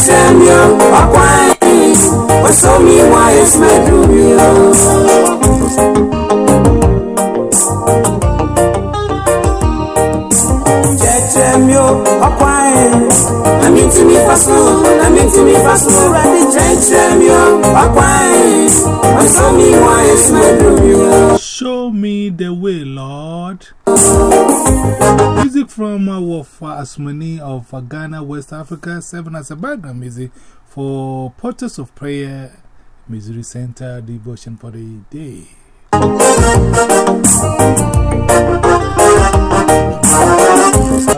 Chechemio, Aquine, what's so me why is my Chechemio, Asmani of Ghana, West Africa, serving as a background music for Portals of Prayer, Missouri Synod devotion for the day.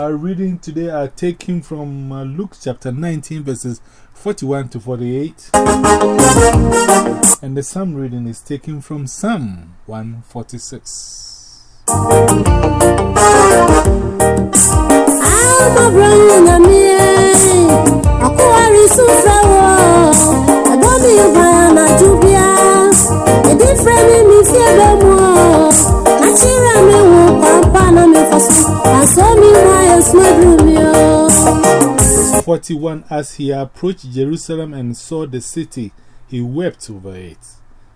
Our reading today are taken from uh, Luke chapter 19, verses 41 to 48. And the psalm reading is taken from Psalm 146. Forty-one As he approached Jerusalem and saw the city, he wept over it.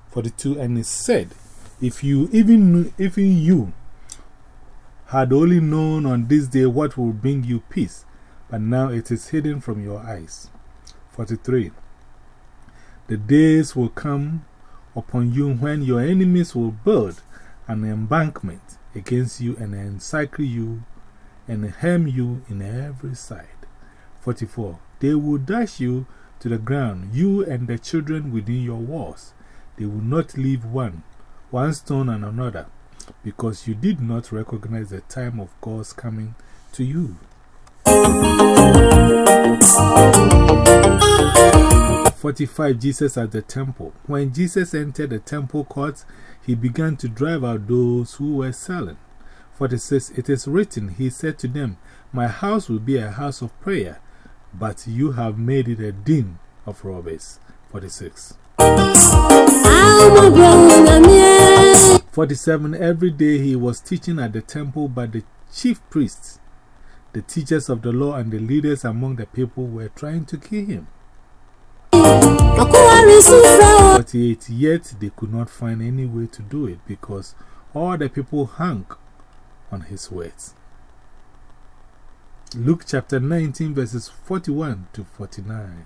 Forty-two And he said, If you even even you had only known on this day what will bring you peace, but now it is hidden from your eyes. 43. The days will come upon you when your enemies will build an embankment against you and encircle you and hem you in every side. 44. They will dash you to the ground, you and the children within your walls. They will not leave one, one stone and another, because you did not recognize the time of God's coming to you. 45 Jesus at the temple. When Jesus entered the temple courts, he began to drive out those who were selling. 46 It is written, He said to them, My house will be a house of prayer, but you have made it a den of robbers. 46 47 Every day he was teaching at the temple, but the chief priests, the teachers of the law, and the leaders among the people were trying to kill him. 48 Yet they could not find any way to do it because all the people hung on his words. Luke chapter 19, verses 41 to 49.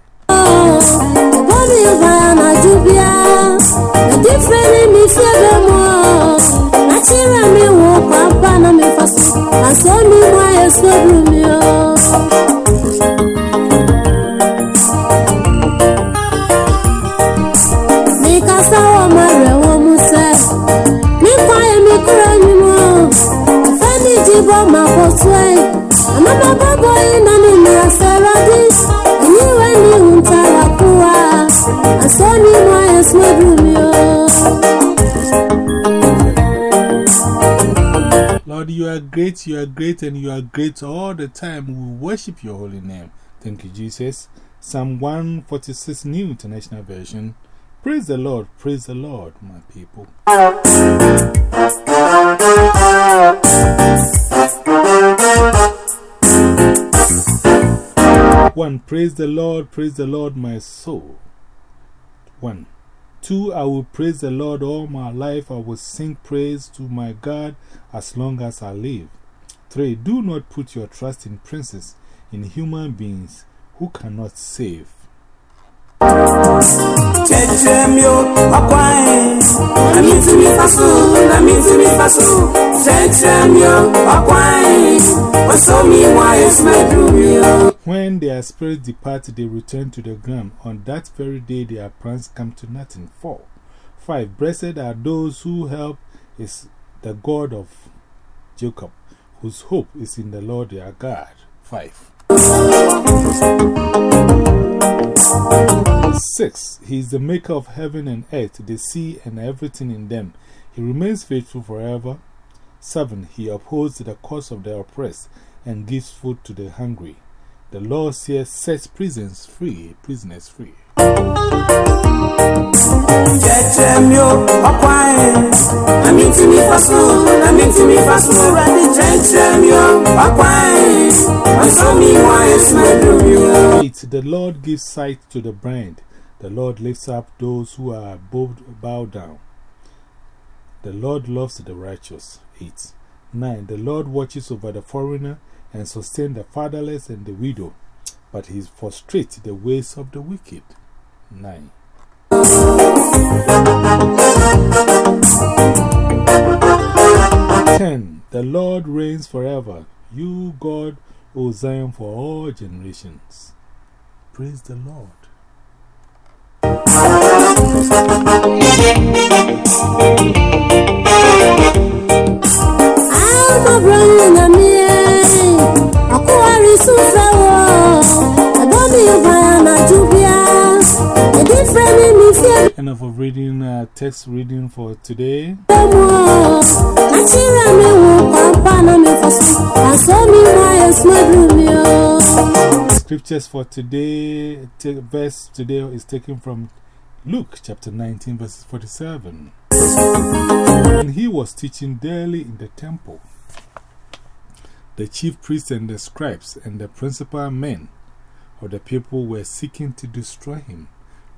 Lord, you are great, you are great, and you are great all the time. We worship your holy name. Thank you, Jesus. Psalm 146, New International Version. Praise the Lord, praise the Lord, my people. One, praise the Lord, praise the Lord, my soul. One. Two, I will praise the Lord all my life. I will sing praise to my God as long as I live. Three, do not put your trust in princes, in human beings who cannot save. Their spirits depart, they return to the ground. On that very day, their plans come to nothing. 4. 5. Blessed are those who help is the God of Jacob, whose hope is in the Lord their God. 5. 6. He is the maker of heaven and earth, the sea and everything in them. He remains faithful forever. 7. He upholds the cause of the oppressed and gives food to the hungry. The law says, sets prisoners free, prisoners free. Chechemio, Aquine. I mean to me for soon, I mean to me for soon, ready. Chechemio, Aquine. I saw me why it's my dream. 8. The Lord gives sight to the blind. The Lord lifts up those who are bowed, bowed down. The Lord loves the righteous. 8. 9. The Lord watches over the foreigner and sustain the fatherless and the widow, but he frustrates the ways of the wicked. 9. Ten. The Lord reigns forever. You, God, O Zion, for all generations. Praise the Lord. Enough of reading uh, text reading for today. Scriptures for today, verse today is taken from Luke chapter 19, verses 47. And he was teaching daily in the temple. The chief priests and the scribes and the principal men of the people were seeking to destroy him.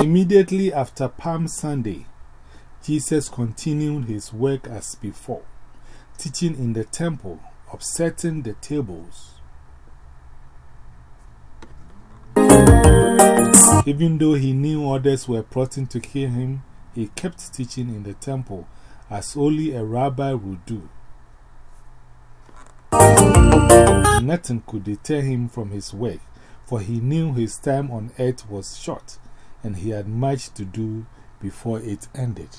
Immediately after Palm Sunday, Jesus continued his work as before, teaching in the temple, upsetting the tables. Even though he knew others were plotting to kill him, he kept teaching in the temple as only a rabbi would do. Nothing could deter him from his work, for he knew his time on earth was short and he had much to do before it ended.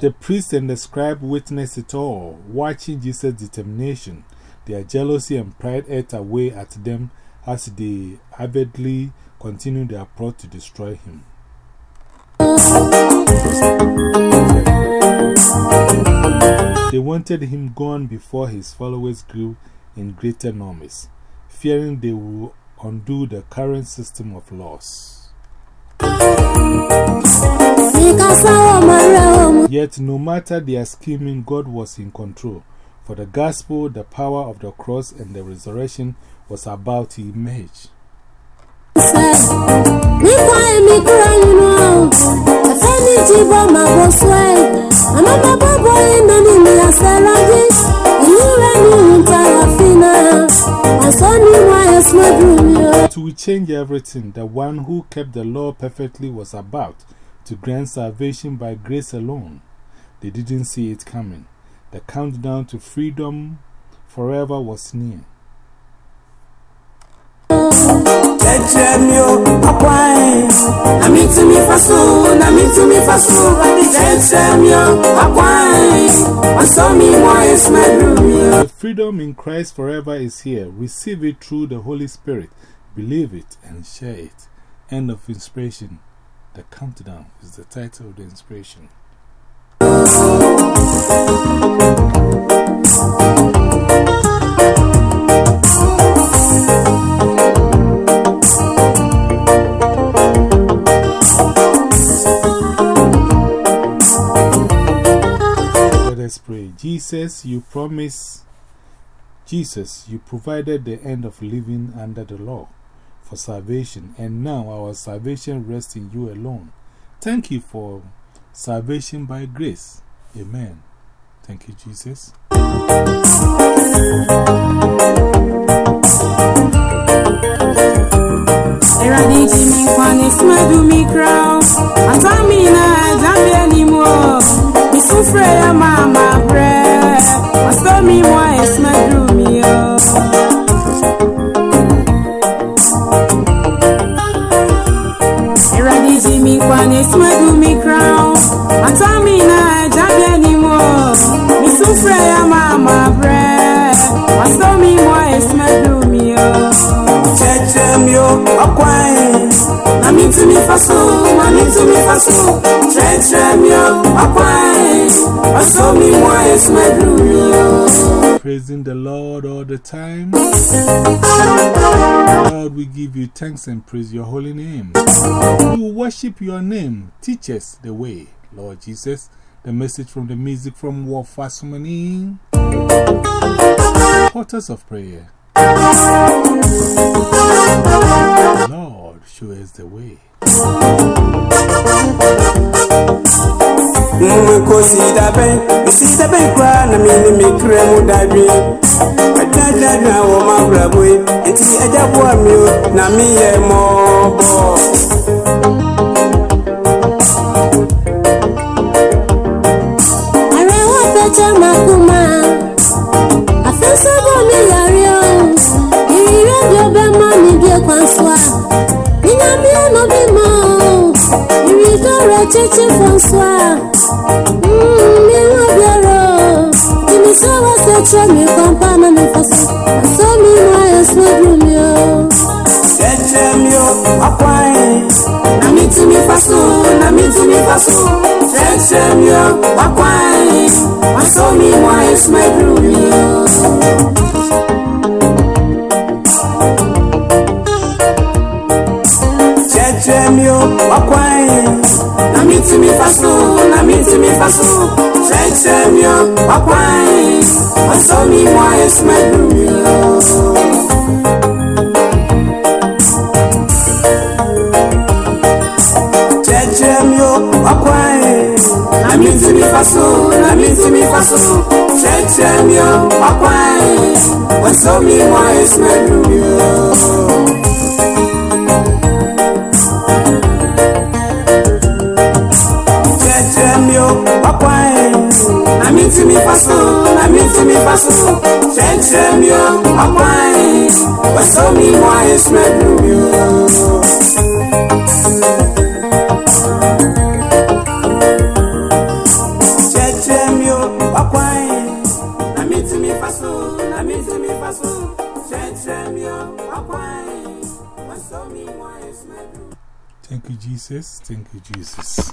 The priest and the scribe witnessed it all, watching Jesus' determination. Their jealousy and pride ate away at them as they avidly continued their plot to destroy him. They wanted him gone before his followers grew in greater numbers, fearing they would undo the current system of laws. Yet, no matter their scheming, God was in control. For the gospel, the power of the cross, and the resurrection was about to emerge. To change everything, the one who kept the law perfectly was about to grant salvation by grace alone. They didn't see it coming. The countdown to freedom forever was near. The freedom in Christ forever is here. Receive it through the Holy Spirit. Believe it and share it. End of inspiration. The countdown is the title of the inspiration. You promise, Jesus, you provided the end of living under the law for salvation, and now our salvation rests in you alone. Thank you for salvation by grace. Amen. Thank you, Jesus. Praising the Lord all the time. Lord, we give you thanks and praise your holy name. We worship your name. Teach us the way, Lord Jesus. The message from the music from Wafasumani. Portals of prayer. show us the way. Mwekosi dabe, misi dabe kwa na mini mikre mudabi Adada na wama brabwe, entisi ajabu amyo na miye mobo re chichi fonswa Mmm, mi wa biaro Timi sawa se che mi kwampa na mi fasu Aso mi wa yeswe brumio kyerɛkyerɛ ɔkwan Na mi tu mi fa so, na mi tu mi fa so. Chechemyo akwai, aso mi mwa esmedumio. kyerɛkyerɛ Na mi tu mi fa so, na mi tu mi fa so. Chechemyo akwai, aso mi mwa esmedumio. kyerɛkyerɛ ɔkwan Na mi tu mi fa so, na mi tu mi fa so. Chechemyo akwai, aso mi mwa Na mi tu mi fa so, na mi tu mi fa so. Chechemyo akwai, aso mi mwa esmedumio. kyerɛkyerɛ ɔkwan Na mi tu mi fa so, na mi tu mi fa so. Chechemyo akwai, aso mi mwa esmedumio. Thank you, Jesus. Thank you, Jesus.